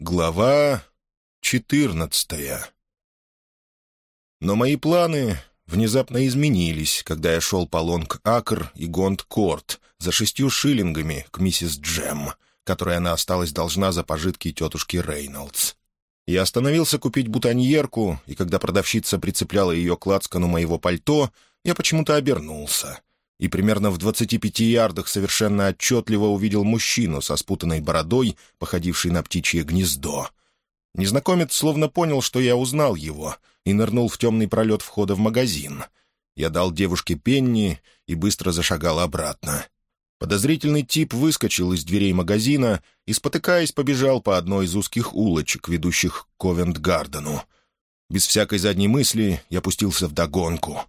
Глава четырнадцатая Но мои планы внезапно изменились, когда я шел по Лонг-Акр и Гонд-Корт за шестью шиллингами к миссис Джем, которой она осталась должна за пожитки тетушки Рейнольдс. Я остановился купить бутоньерку, и когда продавщица прицепляла ее к лацкану моего пальто, я почему-то обернулся и примерно в двадцати пяти ярдах совершенно отчетливо увидел мужчину со спутанной бородой, походившей на птичье гнездо. Незнакомец словно понял, что я узнал его, и нырнул в темный пролет входа в магазин. Я дал девушке пенни и быстро зашагал обратно. Подозрительный тип выскочил из дверей магазина и, спотыкаясь, побежал по одной из узких улочек, ведущих к Ковент-Гардену. Без всякой задней мысли я пустился в догонку.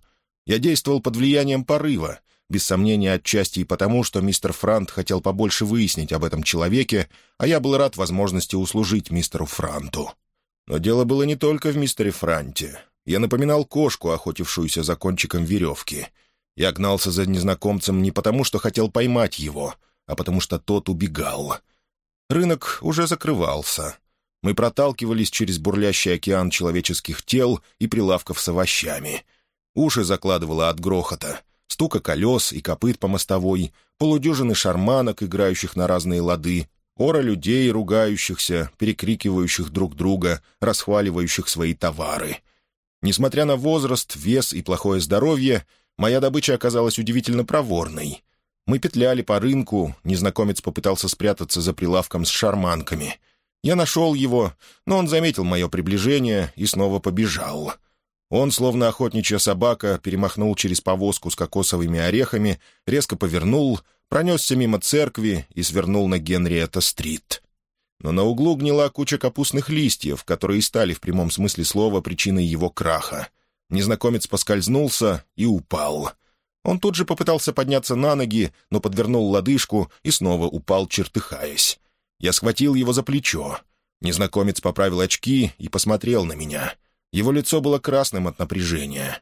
Я действовал под влиянием порыва, без сомнения отчасти и потому, что мистер Франт хотел побольше выяснить об этом человеке, а я был рад возможности услужить мистеру Франту. Но дело было не только в мистере Франте. Я напоминал кошку, охотившуюся за кончиком веревки. Я гнался за незнакомцем не потому, что хотел поймать его, а потому что тот убегал. Рынок уже закрывался. Мы проталкивались через бурлящий океан человеческих тел и прилавков с овощами. Уши закладывало от грохота — стука колес и копыт по мостовой, полудюжины шарманок, играющих на разные лады, ора людей, ругающихся, перекрикивающих друг друга, расхваливающих свои товары. Несмотря на возраст, вес и плохое здоровье, моя добыча оказалась удивительно проворной. Мы петляли по рынку, незнакомец попытался спрятаться за прилавком с шарманками. Я нашел его, но он заметил мое приближение и снова побежал — он, словно охотничья собака, перемахнул через повозку с кокосовыми орехами, резко повернул, пронесся мимо церкви и свернул на Генриетта-стрит. Но на углу гнила куча капустных листьев, которые стали в прямом смысле слова причиной его краха. Незнакомец поскользнулся и упал. Он тут же попытался подняться на ноги, но подвернул лодыжку и снова упал, чертыхаясь. Я схватил его за плечо. Незнакомец поправил очки и посмотрел на меня — его лицо было красным от напряжения.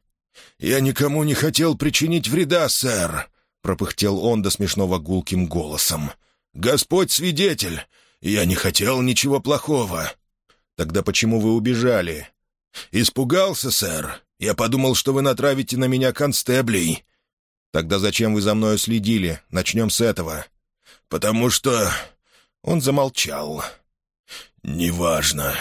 «Я никому не хотел причинить вреда, сэр», — пропыхтел он до смешного гулким голосом. «Господь свидетель, я не хотел ничего плохого». «Тогда почему вы убежали?» «Испугался, сэр. Я подумал, что вы натравите на меня констеблей». «Тогда зачем вы за мною следили? Начнем с этого». «Потому что...» Он замолчал. «Неважно.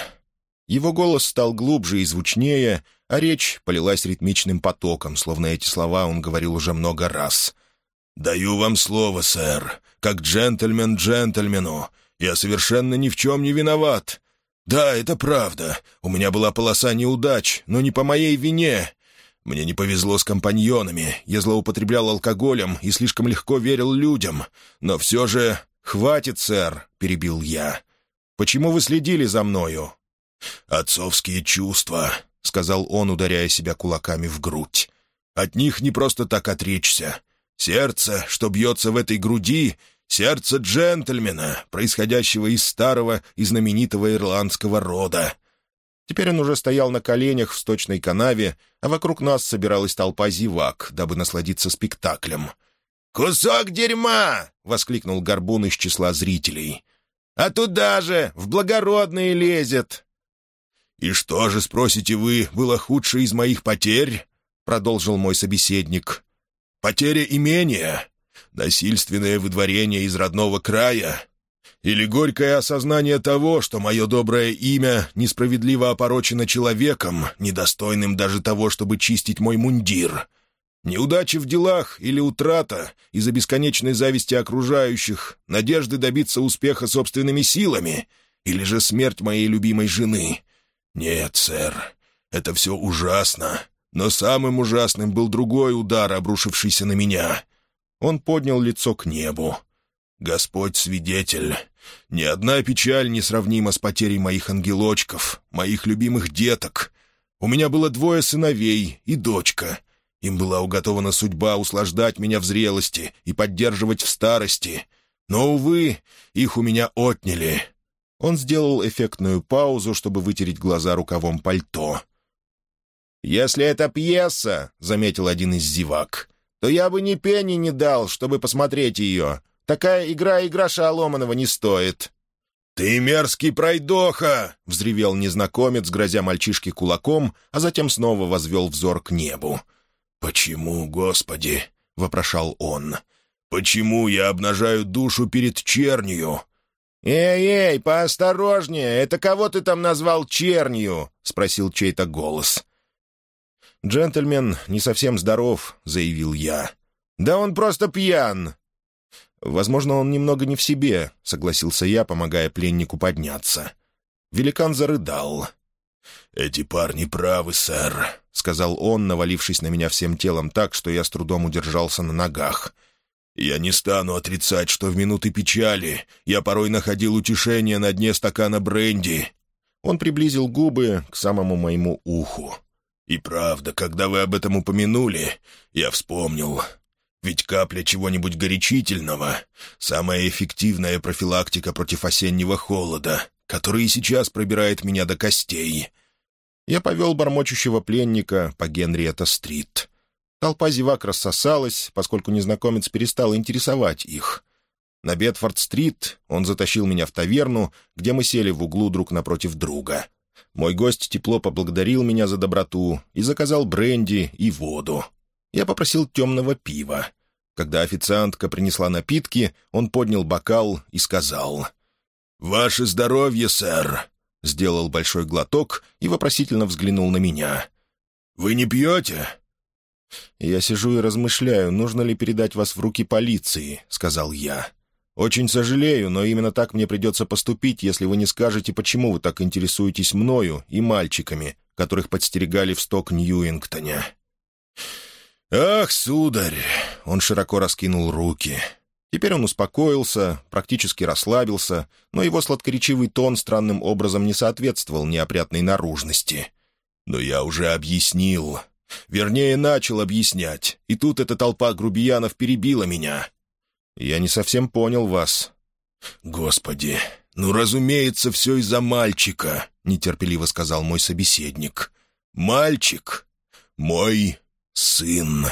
Его голос стал глубже и звучнее, а речь полилась ритмичным потоком, словно эти слова он говорил уже много раз. «Даю вам слово, сэр, как джентльмен джентльмену. Я совершенно ни в чем не виноват. Да, это правда. У меня была полоса неудач, но не по моей вине. Мне не повезло с компаньонами, я злоупотреблял алкоголем и слишком легко верил людям. Но все же... «Хватит, сэр», — перебил я. «Почему вы следили за мною? «Отцовские чувства», — сказал он, ударяя себя кулаками в грудь. «От них не просто так отречься. Сердце, что бьется в этой груди, сердце джентльмена, происходящего из старого и знаменитого ирландского рода». Теперь он уже стоял на коленях в сточной канаве, а вокруг нас собиралась толпа зевак, дабы насладиться спектаклем. «Кусок дерьма!» — воскликнул горбун из числа зрителей. «А туда же, в благородные лезет!» «И что же, спросите вы, было худшее из моих потерь?» — продолжил мой собеседник. «Потеря имения? Насильственное выдворение из родного края? Или горькое осознание того, что мое доброе имя несправедливо опорочено человеком, недостойным даже того, чтобы чистить мой мундир?» Неудачи в делах или утрата из-за бесконечной зависти окружающих, надежды добиться успеха собственными силами, или же смерть моей любимой жены, «Нет, сэр, это все ужасно. Но самым ужасным был другой удар, обрушившийся на меня». Он поднял лицо к небу. «Господь свидетель, ни одна печаль не сравнима с потерей моих ангелочков, моих любимых деток. У меня было двое сыновей и дочка. Им была уготована судьба услаждать меня в зрелости и поддерживать в старости. Но, увы, их у меня отняли. Он сделал эффектную паузу, чтобы вытереть глаза рукавом пальто. «Если это пьеса», — заметил один из зевак, — «то я бы ни пени не дал, чтобы посмотреть ее. Такая игра и гроша ломаного не стоит». «Ты мерзкий пройдоха!» — взревел незнакомец, грозя мальчишке кулаком, а затем снова возвел взор к небу. «Почему, Господи?» — вопрошал он. «Почему я обнажаю душу перед чернью?» «Эй-эй, поосторожнее! Это кого ты там назвал чернью?» — спросил чей-то голос. «Джентльмен не совсем здоров», — заявил я. «Да он просто пьян!» «Возможно, он немного не в себе», — согласился я, помогая пленнику подняться. Великан зарыдал. «Эти парни правы, сэр», — сказал он, навалившись на меня всем телом так, что я с трудом удержался на ногах. «Я не стану отрицать, что в минуты печали я порой находил утешение на дне стакана бренди». Он приблизил губы к самому моему уху. «И правда, когда вы об этом упомянули, я вспомнил. Ведь капля чего-нибудь горячительного — самая эффективная профилактика против осеннего холода, который и сейчас пробирает меня до костей». Я повел бормочущего пленника по Генриетта-стрит. Толпа зевак рассосалась, поскольку незнакомец перестал интересовать их. На Бетфорд-стрит он затащил меня в таверну, где мы сели в углу друг напротив друга. Мой гость тепло поблагодарил меня за доброту и заказал бренди и воду. Я попросил темного пива. Когда официантка принесла напитки, он поднял бокал и сказал «Ваше здоровье, сэр!» Сделал большой глоток и вопросительно взглянул на меня. «Вы не пьете?» «Я сижу и размышляю, нужно ли передать вас в руки полиции», — сказал я. «Очень сожалею, но именно так мне придется поступить, если вы не скажете, почему вы так интересуетесь мною и мальчиками, которых подстерегали в сток Ньюингтоне». «Ах, сударь!» — он широко раскинул руки. Теперь он успокоился, практически расслабился, но его сладкоречивый тон странным образом не соответствовал неопрятной наружности. «Но я уже объяснил. Вернее, начал объяснять, и тут эта толпа грубиянов перебила меня. Я не совсем понял вас». «Господи, ну, разумеется, все из-за мальчика», — нетерпеливо сказал мой собеседник. «Мальчик? Мой сын».